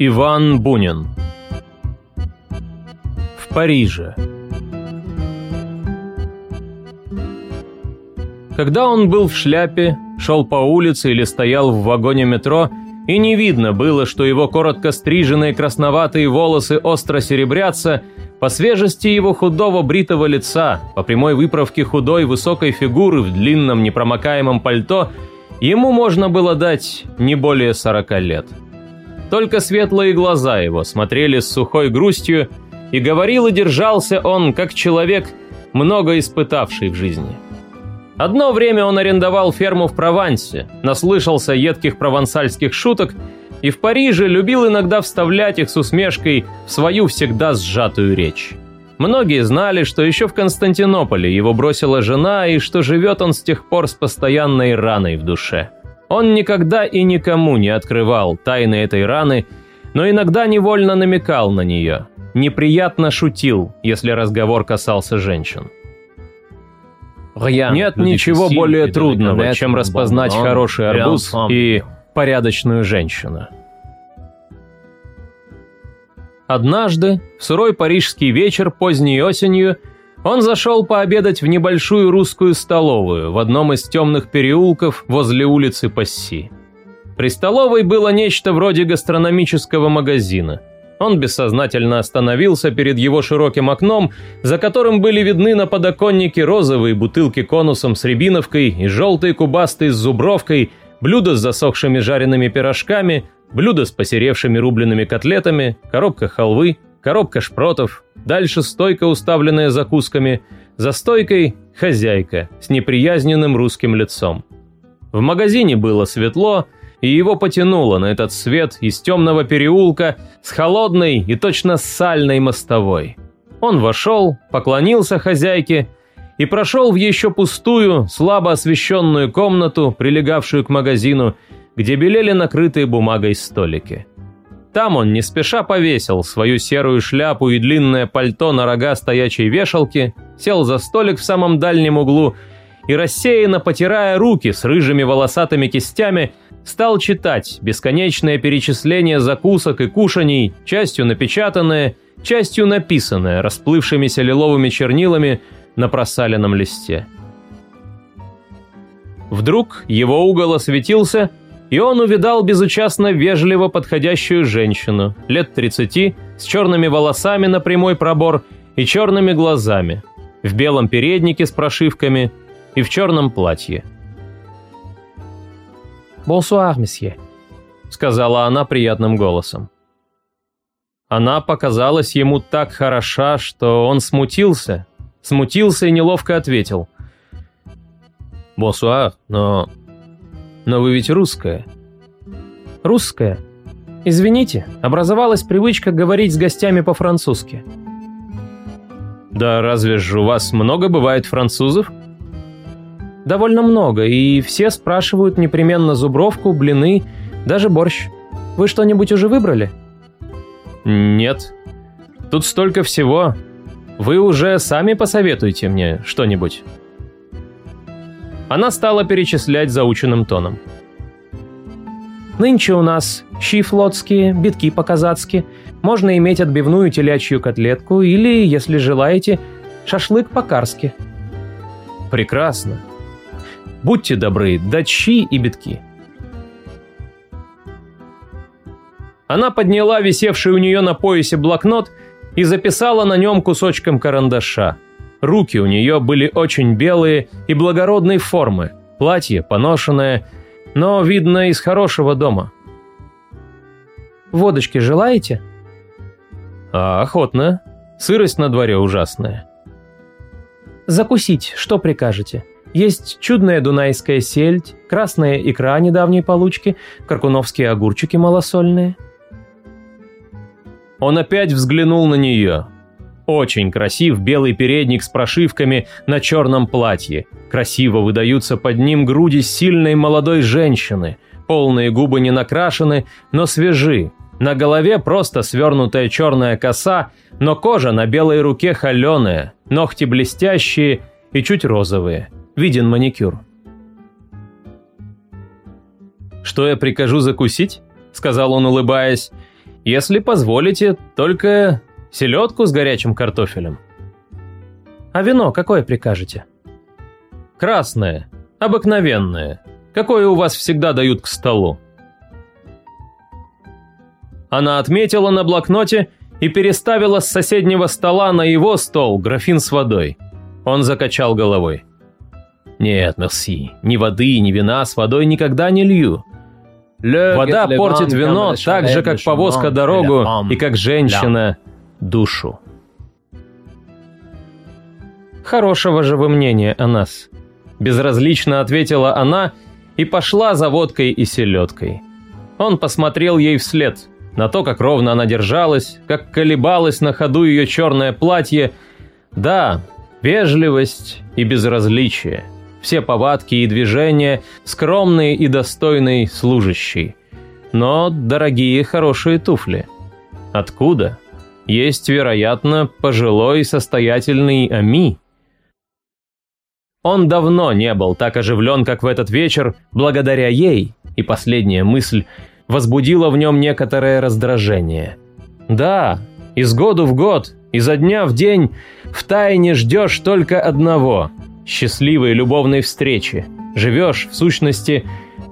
Иван Бунин В Париже Когда он был в шляпе, шел по улице или стоял в вагоне метро, и не видно было, что его коротко стриженные красноватые волосы остро серебрятся, по свежести его худого бритого лица, по прямой выправке худой высокой фигуры в длинном непромокаемом пальто, ему можно было дать не более сорока лет. Только светлые глаза его смотрели с сухой грустью, и говорил и держался он, как человек, много испытавший в жизни. Одно время он арендовал ферму в Провансе, наслышался едких провансальских шуток и в Париже любил иногда вставлять их с усмешкой в свою всегда сжатую речь. Многие знали, что еще в Константинополе его бросила жена и что живет он с тех пор с постоянной раной в душе. Он никогда и никому не открывал тайны этой раны, но иногда невольно намекал на нее, неприятно шутил, если разговор касался женщин. Нет ничего более трудного, чем распознать хороший арбуз и порядочную женщину. Однажды, в сырой парижский вечер поздней осенью, он зашел пообедать в небольшую русскую столовую в одном из темных переулков возле улицы Пасси. При столовой было нечто вроде гастрономического магазина – он бессознательно остановился перед его широким окном, за которым были видны на подоконнике розовые бутылки конусом с рябиновкой и желтые кубастые с зубровкой, блюда с засохшими жареными пирожками, блюда с посеревшими рубленными котлетами, коробка халвы, коробка шпротов, дальше стойка, уставленная закусками, за стойкой хозяйка с неприязненным русским лицом. В магазине было светло, и его потянуло на этот свет из темного переулка с холодной и точно сальной мостовой. Он вошел, поклонился хозяйке и прошел в еще пустую, слабо освещенную комнату, прилегавшую к магазину, где белели накрытые бумагой столики. Там он не спеша повесил свою серую шляпу и длинное пальто на рога стоячей вешалки, сел за столик в самом дальнем углу и, рассеянно потирая руки с рыжими волосатыми кистями, стал читать бесконечное перечисление закусок и кушаний, частью напечатанное, частью написанное расплывшимися лиловыми чернилами на просаленном листе. Вдруг его угол осветился, и он увидал безучастно вежливо подходящую женщину, лет 30, с черными волосами на прямой пробор и черными глазами, в белом переднике с прошивками и в черном платье. «Бонсуар, месье», — сказала она приятным голосом. Она показалась ему так хороша, что он смутился, смутился и неловко ответил. «Бонсуар, но... но вы ведь русская». «Русская? Извините, образовалась привычка говорить с гостями по-французски». «Да разве же у вас много бывает французов?» Довольно много, и все спрашивают непременно зубровку, блины, даже борщ. Вы что-нибудь уже выбрали? Нет. Тут столько всего. Вы уже сами посоветуете мне что-нибудь. Она стала перечислять заученным тоном. Нынче у нас щи флотские, битки по-казацки. Можно иметь отбивную телячью котлетку или, если желаете, шашлык по-карски. Прекрасно. Будьте добры, дать щи и битки. Она подняла висевший у нее на поясе блокнот и записала на нем кусочком карандаша. Руки у нее были очень белые и благородной формы, платье поношенное, но, видно, из хорошего дома. «Водочки желаете?» «А, охотно. Сырость на дворе ужасная». «Закусить, что прикажете?» Есть чудная дунайская сельдь, красная икра недавней получки, каркуновские огурчики малосольные. Он опять взглянул на нее. Очень красив белый передник с прошивками на черном платье. Красиво выдаются под ним груди сильной молодой женщины. Полные губы не накрашены, но свежи. На голове просто свернутая черная коса, но кожа на белой руке холеная, ногти блестящие и чуть розовые виден маникюр. «Что я прикажу закусить?» – сказал он, улыбаясь. Если позволите, только селедку с горячим картофелем. А вино какое прикажете? Красное, обыкновенное, какое у вас всегда дают к столу. Она отметила на блокноте и переставила с соседнего стола на его стол графин с водой. Он закачал головой. «Нет, мерси, ни воды, ни вина с водой никогда не лью. Вода портит вино так же, как повозка дорогу и как женщина душу». «Хорошего же вы мнения о нас», – безразлично ответила она и пошла за водкой и селедкой. Он посмотрел ей вслед – на то, как ровно она держалась, как колебалось на ходу ее черное платье. Да, вежливость и безразличие. Все повадки и движения скромные и достойные служащий. Но дорогие хорошие туфли. Откуда? Есть, вероятно, пожилой состоятельный Ами. Он давно не был так оживлен, как в этот вечер, благодаря ей. И последняя мысль – возбудило в нем некоторое раздражение. Да, из года в год, изо дня в день, втайне ждешь только одного – счастливой любовной встречи. Живешь, в сущности,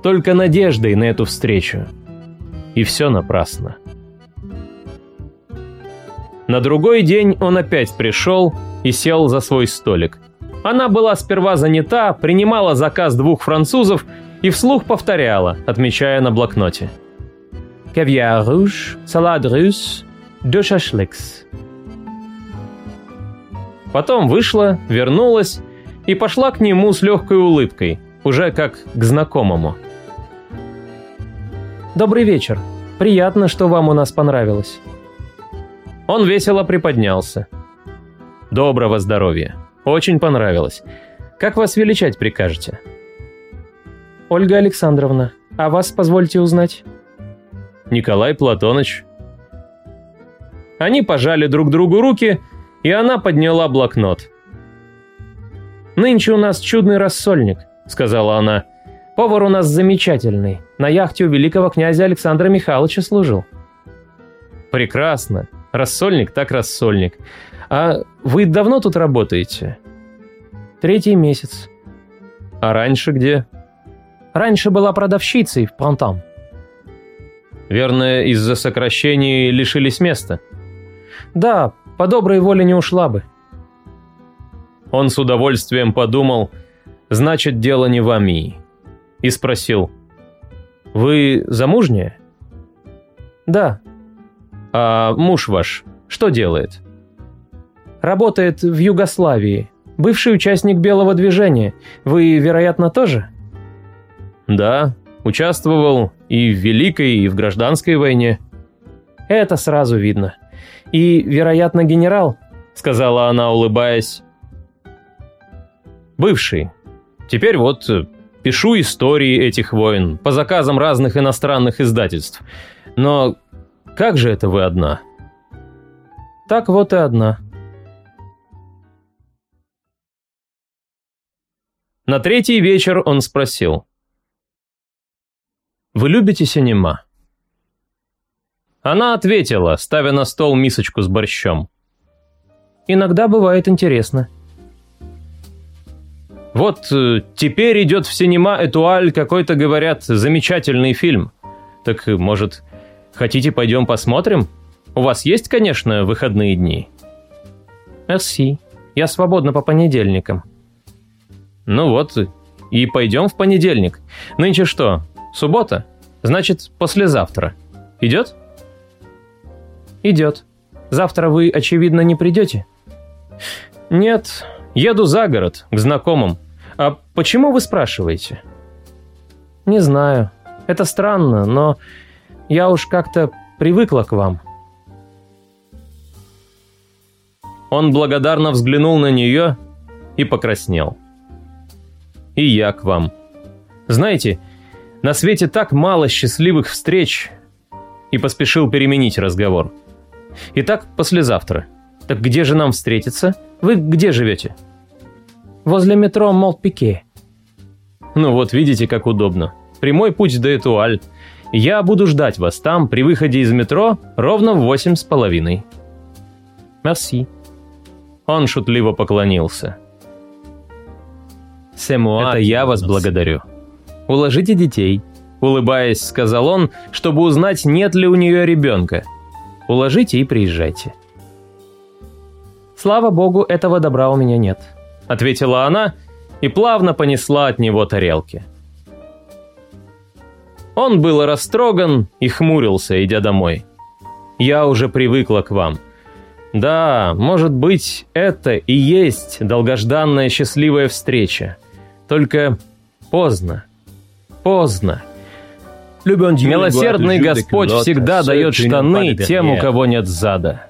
только надеждой на эту встречу. И все напрасно. На другой день он опять пришел и сел за свой столик. Она была сперва занята, принимала заказ двух французов и вслух повторяла, отмечая на блокноте – caviar rouge, salade russe, deux шашлыкс. Потом вышла, вернулась и пошла к нему с легкой улыбкой, уже как к знакомому. «Добрый вечер. Приятно, что вам у нас понравилось». Он весело приподнялся. «Доброго здоровья. Очень понравилось. Как вас величать прикажете?» «Ольга Александровна, а вас позвольте узнать?» Николай Платоныч. Они пожали друг другу руки, и она подняла блокнот. «Нынче у нас чудный рассольник», — сказала она. «Повар у нас замечательный. На яхте у великого князя Александра Михайловича служил». «Прекрасно. Рассольник так рассольник. А вы давно тут работаете?» «Третий месяц». «А раньше где?» «Раньше была продавщицей в Пронтам». Верно, из-за сокращений лишились места. Да, по доброй воле не ушла бы. Он с удовольствием подумал, значит, дело не в Амии. И спросил, «Вы замужняя?» «Да». «А муж ваш что делает?» «Работает в Югославии. Бывший участник Белого движения. Вы, вероятно, тоже?» «Да, Участвовал и в Великой, и в Гражданской войне. Это сразу видно. И, вероятно, генерал, сказала она, улыбаясь. Бывший. Теперь вот э, пишу истории этих войн по заказам разных иностранных издательств. Но как же это вы одна? Так вот и одна. На третий вечер он спросил. Вы любите синема?» Она ответила, ставя на стол мисочку с борщом. «Иногда бывает интересно». «Вот э, теперь идет в синема Этуаль какой-то, говорят, замечательный фильм. Так, может, хотите пойдем посмотрим? У вас есть, конечно, выходные дни?» «Мерси. Я свободна по понедельникам». «Ну вот, и пойдем в понедельник. Нынче что, Суббота? Значит, послезавтра. Идет? Идет. Завтра вы, очевидно, не придете? Нет, еду за город, к знакомым. А почему вы спрашиваете? Не знаю. Это странно, но я уж как-то привыкла к вам. Он благодарно взглянул на нее и покраснел. И я к вам. Знаете, на свете так мало счастливых встреч. И поспешил переменить разговор. Итак, послезавтра. Так где же нам встретиться? Вы где живете? Возле метро Молт-Пике. Ну вот, видите, как удобно. Прямой путь до Этуаль. Я буду ждать вас там при выходе из метро ровно в восемь с половиной. Мерси. Он шутливо поклонился. Это я вас благодарю. Уложите детей. Улыбаясь, сказал он, чтобы узнать, нет ли у нее ребенка. Уложите и приезжайте. Слава богу, этого добра у меня нет, ответила она и плавно понесла от него тарелки. Он был растроган и хмурился, идя домой. «Я уже привыкла к вам. Да, может быть, это и есть долгожданная счастливая встреча. Только поздно. Поздно. Милосердный Господь всегда дает штаны тем, у кого нет зада.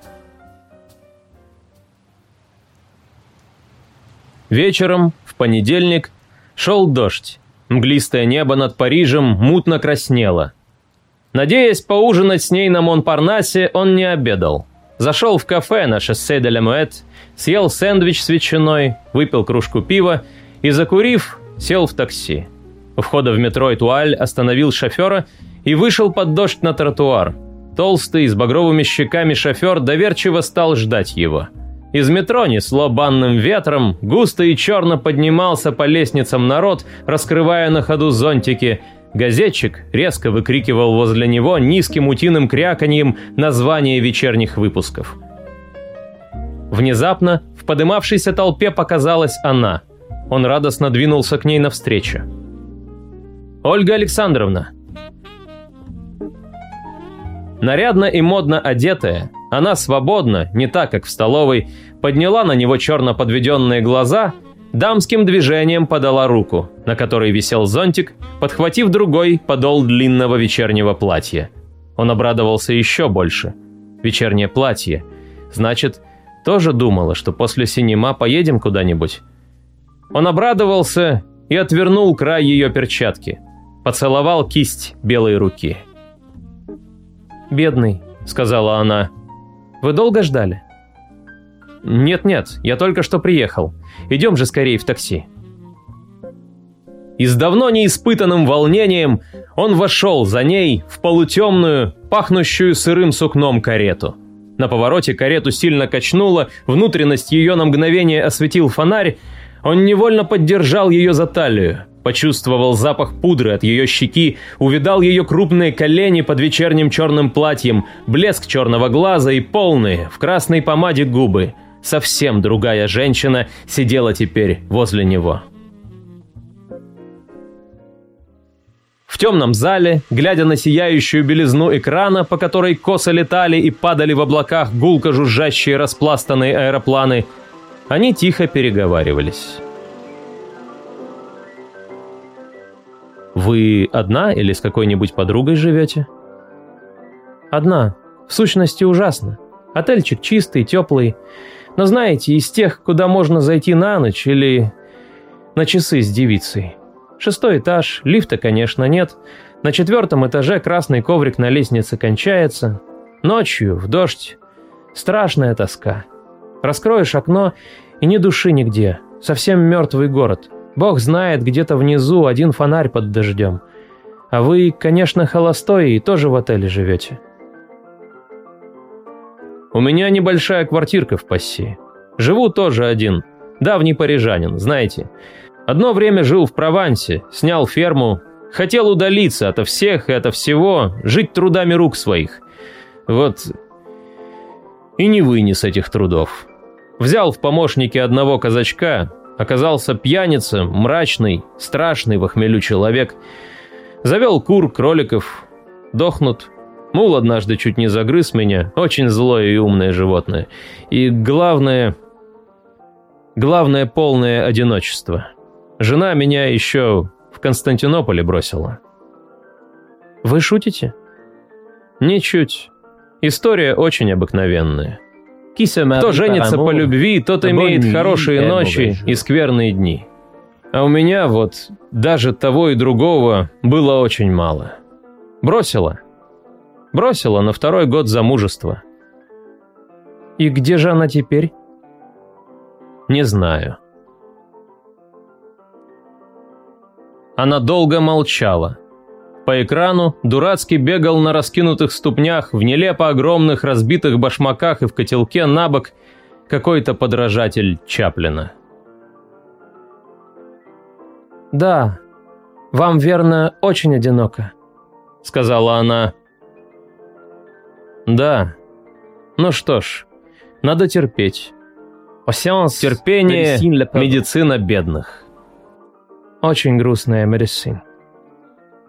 Вечером, в понедельник, шел дождь. Мглистое небо над Парижем мутно краснело. Надеясь поужинать с ней на Монпарнасе, он не обедал. Зашел в кафе на шоссе де Лемуэт, съел сэндвич с ветчиной, выпил кружку пива и, закурив, сел в такси. У входа в метро Этуаль остановил шофера и вышел под дождь на тротуар. Толстый, с багровыми щеками шофер доверчиво стал ждать его. Из метро несло банным ветром, густо и черно поднимался по лестницам народ, раскрывая на ходу зонтики. Газетчик резко выкрикивал возле него низким утиным кряканьем название вечерних выпусков. Внезапно в подымавшейся толпе показалась она. Он радостно двинулся к ней навстречу. «Ольга Александровна!» Нарядно и модно одетая, она свободно, не так, как в столовой, подняла на него черно подведенные глаза, дамским движением подала руку, на которой висел зонтик, подхватив другой подол длинного вечернего платья. Он обрадовался еще больше. Вечернее платье. Значит, тоже думала, что после синема поедем куда-нибудь. Он обрадовался и отвернул край ее перчатки – поцеловал кисть белой руки. «Бедный», — сказала она, — «вы долго ждали?» «Нет-нет, я только что приехал. Идем же скорее в такси». И с давно неиспытанным волнением он вошел за ней в полутемную, пахнущую сырым сукном карету. На повороте карету сильно качнуло, внутренность ее на мгновение осветил фонарь, он невольно поддержал ее за талию. Почувствовал запах пудры от ее щеки, увидал ее крупные колени под вечерним черным платьем, блеск черного глаза и полные, в красной помаде губы. Совсем другая женщина сидела теперь возле него. В темном зале, глядя на сияющую белизну экрана, по которой косо летали и падали в облаках гулко жужжащие распластанные аэропланы, они тихо переговаривались. «Вы одна или с какой-нибудь подругой живете?» «Одна. В сущности, ужасно. Отельчик чистый, теплый. Но знаете, из тех, куда можно зайти на ночь или на часы с девицей. Шестой этаж, лифта, конечно, нет. На четвертом этаже красный коврик на лестнице кончается. Ночью, в дождь. Страшная тоска. Раскроешь окно, и ни души нигде. Совсем мертвый город. Бог знает, где-то внизу один фонарь под дождем. А вы, конечно, холостой и тоже в отеле живете. У меня небольшая квартирка в Пасси. Живу тоже один. Давний парижанин, знаете. Одно время жил в Провансе, снял ферму. Хотел удалиться ото всех и ото всего, жить трудами рук своих. Вот и не вынес этих трудов. Взял в помощники одного казачка, Оказался пьяница, мрачный, страшный в хмелю человек. Завел кур, кроликов. Дохнут. Мул однажды чуть не загрыз меня. Очень злое и умное животное. И главное... Главное полное одиночество. Жена меня еще в Константинополе бросила. Вы шутите? Ничуть. История очень обыкновенная. Кто женится по любви, тот имеет хорошие ночи и скверные дни. А у меня вот даже того и другого было очень мало. Бросила. Бросила на второй год замужества. И где же она теперь? Не знаю. Она долго молчала. По экрану Дурацкий бегал на раскинутых ступнях, в нелепо огромных разбитых башмаках и в котелке на бок какой-то подражатель Чаплина. «Да, вам, верно, очень одиноко», — сказала она. «Да. Ну что ж, надо терпеть. Терпение – медицина бедных». Очень грустная медицина.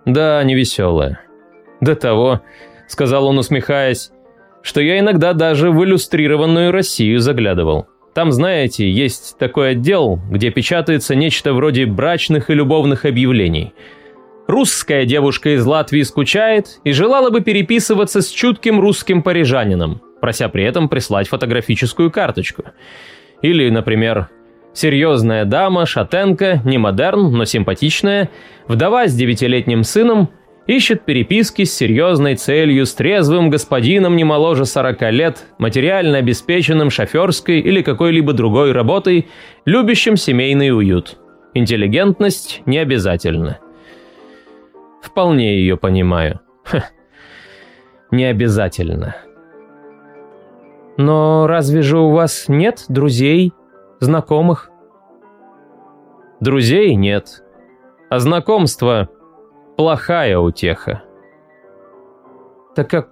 Да, невеселая. До того, сказал он, усмехаясь, что я иногда даже в иллюстрированную Россию заглядывал. Там, знаете, есть такой отдел, где печатается нечто вроде брачных и любовных объявлений. Русская девушка из Латвии скучает и желала бы переписываться с чутким русским парижанином, прося при этом прислать фотографическую карточку. Или, например, серьезная дама, шатенка, не модерн, но симпатичная, вдова с девятилетним сыном – ищет переписки с серьезной целью, с трезвым господином не моложе 40 лет, материально обеспеченным шоферской или какой-либо другой работой, любящим семейный уют. Интеллигентность не обязательно. Вполне ее понимаю. Ха. Не обязательно. Но разве же у вас нет друзей, знакомых? Друзей нет. А знакомства плохая утеха. Так как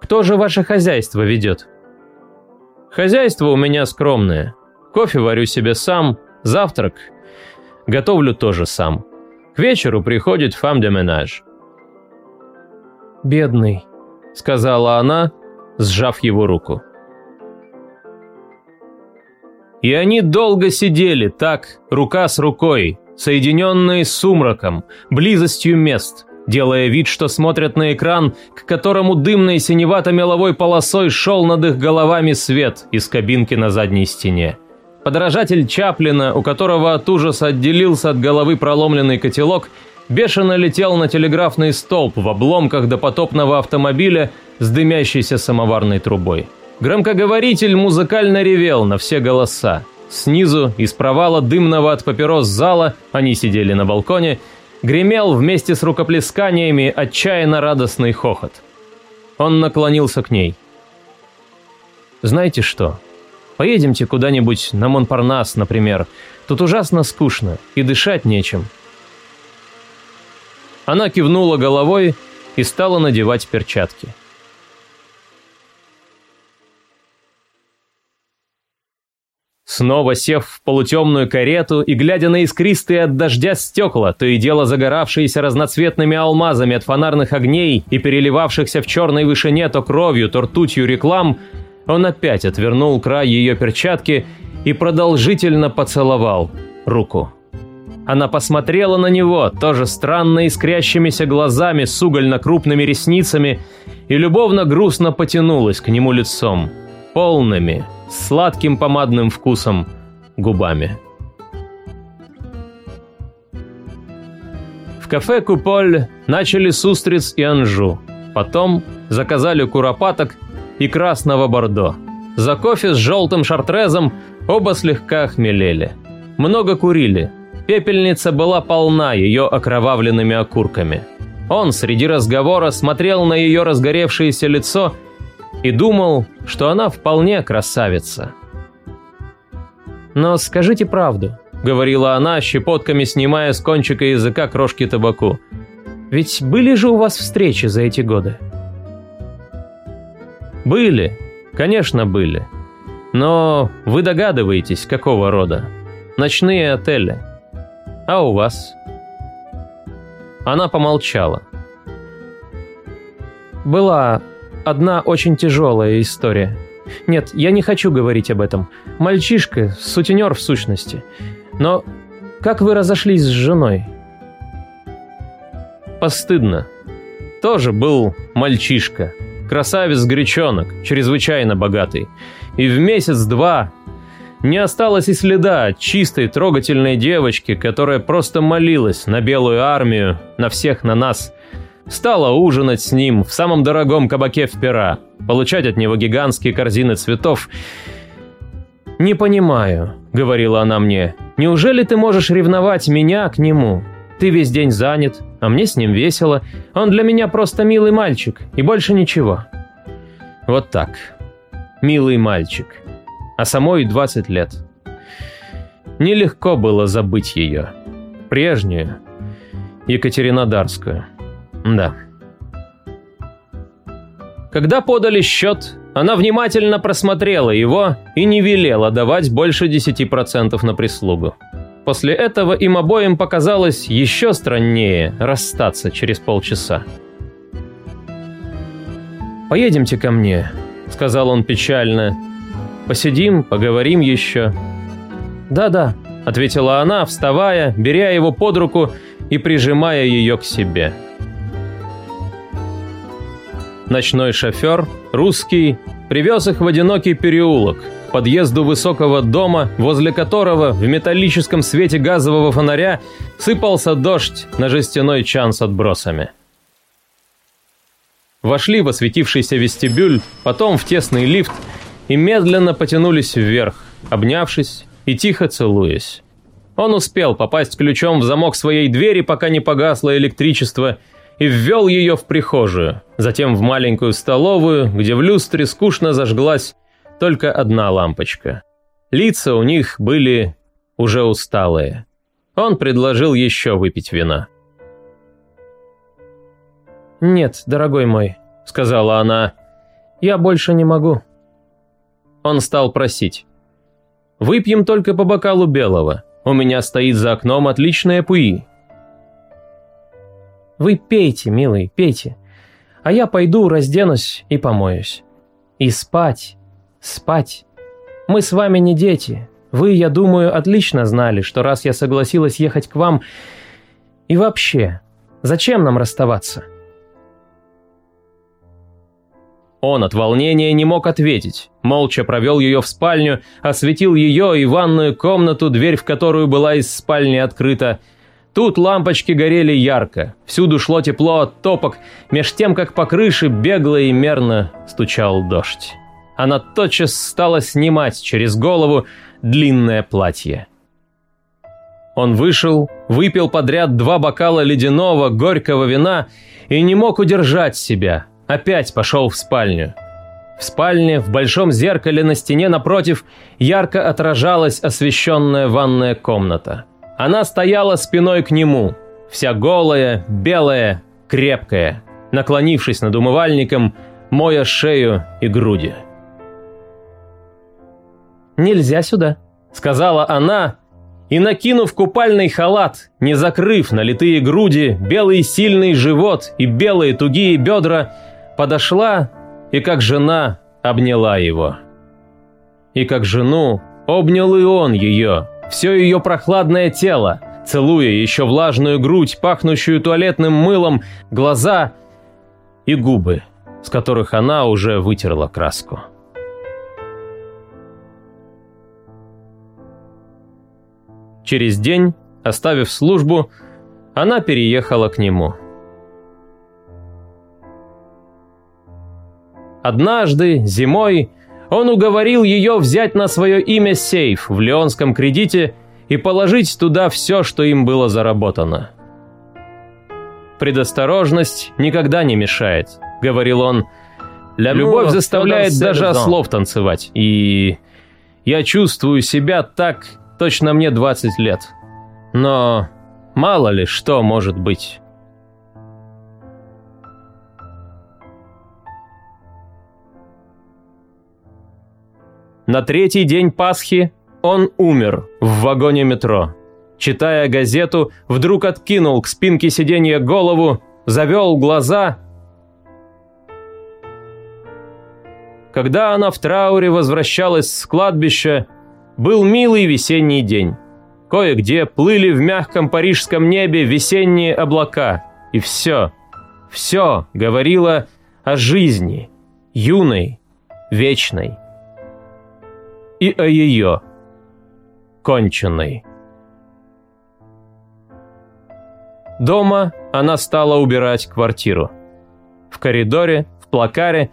кто же ваше хозяйство ведет? Хозяйство у меня скромное. Кофе варю себе сам, завтрак готовлю тоже сам. К вечеру приходит фам де менаж. «Бедный», — сказала она, сжав его руку. И они долго сидели так, рука с рукой, соединенные с сумраком, близостью мест, делая вид, что смотрят на экран, к которому дымной синевато-меловой полосой шел над их головами свет из кабинки на задней стене. Подражатель Чаплина, у которого от ужаса отделился от головы проломленный котелок, бешено летел на телеграфный столб в обломках допотопного автомобиля с дымящейся самоварной трубой. Громкоговоритель музыкально ревел на все голоса. Снизу, из провала дымного от папирос зала, они сидели на балконе, гремел вместе с рукоплесканиями отчаянно радостный хохот. Он наклонился к ней. «Знаете что? Поедемте куда-нибудь на Монпарнас, например. Тут ужасно скучно и дышать нечем». Она кивнула головой и стала надевать перчатки. Снова сев в полутемную карету и глядя на искристые от дождя стекла, то и дело загоравшиеся разноцветными алмазами от фонарных огней и переливавшихся в черной вышине то кровью, то ртутью реклам, он опять отвернул край ее перчатки и продолжительно поцеловал руку. Она посмотрела на него, тоже странно искрящимися глазами с угольно-крупными ресницами, и любовно-грустно потянулась к нему лицом, полными, сладким помадным вкусом губами. В кафе «Куполь» начали с устриц и анжу. Потом заказали куропаток и красного бордо. За кофе с желтым шартрезом оба слегка хмелели. Много курили. Пепельница была полна ее окровавленными окурками. Он среди разговора смотрел на ее разгоревшееся лицо и думал, что она вполне красавица. «Но скажите правду», — говорила она, щепотками снимая с кончика языка крошки табаку. «Ведь были же у вас встречи за эти годы?» «Были, конечно, были. Но вы догадываетесь, какого рода. Ночные отели. А у вас?» Она помолчала. «Была одна очень тяжелая история. Нет, я не хочу говорить об этом. Мальчишка, сутенер в сущности. Но как вы разошлись с женой? Постыдно. Тоже был мальчишка. Красавец-гречонок, чрезвычайно богатый. И в месяц-два не осталось и следа чистой, трогательной девочки, которая просто молилась на белую армию, на всех на нас – Стала ужинать с ним в самом дорогом кабаке в Пера, получать от него гигантские корзины цветов. «Не понимаю», — говорила она мне, — «неужели ты можешь ревновать меня к нему? Ты весь день занят, А мне с ним весело. Он для меня просто милый мальчик, и больше ничего. Вот так. Милый мальчик. А самой 20 лет. Нелегко было забыть ее. Прежнюю. Екатеринодарскую. Да. Когда подали счет, она внимательно просмотрела его и не велела давать больше 10% на прислугу. После этого им обоим показалось еще страннее расстаться через полчаса. «Поедемте ко мне», — сказал он печально. «Посидим, поговорим еще». «Да-да», — ответила она, вставая, беря его под руку и прижимая ее к себе. Ночной шофер, русский, привез их в одинокий переулок, подъезду высокого дома, возле которого в металлическом свете газового фонаря сыпался дождь на жестяной чан с отбросами. Вошли в осветившийся вестибюль, потом в тесный лифт и медленно потянулись вверх, обнявшись и тихо целуясь. Он успел попасть ключом в замок своей двери, пока не погасло электричество, и ввел ее в прихожую, затем в маленькую столовую, где в люстре скучно зажглась только одна лампочка. Лица у них были уже усталые. Он предложил еще выпить вина. «Нет, дорогой мой», — сказала она, — «я больше не могу». Он стал просить. «Выпьем только по бокалу белого. У меня стоит за окном отличная пуи. Вы пейте, милый, пейте. А я пойду, разденусь и помоюсь. И спать, спать. Мы с вами не дети. Вы, я думаю, отлично знали, что раз я согласилась ехать к вам... И вообще, зачем нам расставаться?» Он от волнения не мог ответить. Молча провел ее в спальню, осветил ее и ванную комнату, дверь в которую была из спальни открыта, Тут лампочки горели ярко, всюду шло тепло от топок, меж тем, как по крыше бегло и мерно стучал дождь. Она тотчас стала снимать через голову длинное платье. Он вышел, выпил подряд два бокала ледяного, горького вина и не мог удержать себя. Опять пошел в спальню. В спальне, в большом зеркале на стене напротив, ярко отражалась освещенная ванная комната. Она стояла спиной к нему, вся голая, белая, крепкая, наклонившись над умывальником, моя шею и груди. «Нельзя сюда», — сказала она, и, накинув купальный халат, не закрыв налитые груди, белый сильный живот и белые тугие бедра, подошла и, как жена, обняла его. И как жену обнял и он ее, все ее прохладное тело, целуя еще влажную грудь, пахнущую туалетным мылом, глаза и губы, с которых она уже вытерла краску. Через день, оставив службу, она переехала к нему. Однажды, зимой, он уговорил ее взять на свое имя сейф в Леонском кредите и положить туда все, что им было заработано. «Предосторожность никогда не мешает», — говорил он. «Любовь заставляет даже ослов танцевать, и я чувствую себя так, точно мне 20 лет. Но мало ли что может быть». На третий день Пасхи он умер в вагоне метро. Читая газету, вдруг откинул к спинке сиденья голову, завел глаза. Когда она в трауре возвращалась с кладбища, был милый весенний день. Кое-где плыли в мягком парижском небе весенние облака. И все, все говорило о жизни, юной, вечной и о ее конченной. Дома она стала убирать квартиру. В коридоре, в плакаре,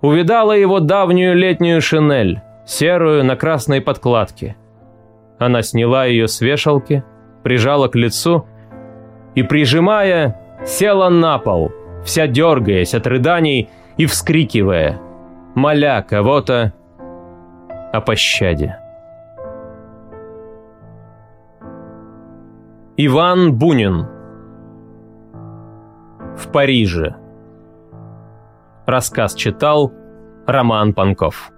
увидала его давнюю летнюю шинель, серую на красной подкладке. Она сняла ее с вешалки, прижала к лицу и, прижимая, села на пол, вся дергаясь от рыданий и вскрикивая, моля кого-то о пощаде. Иван Бунин. В Париже. Рассказ читал Роман Панков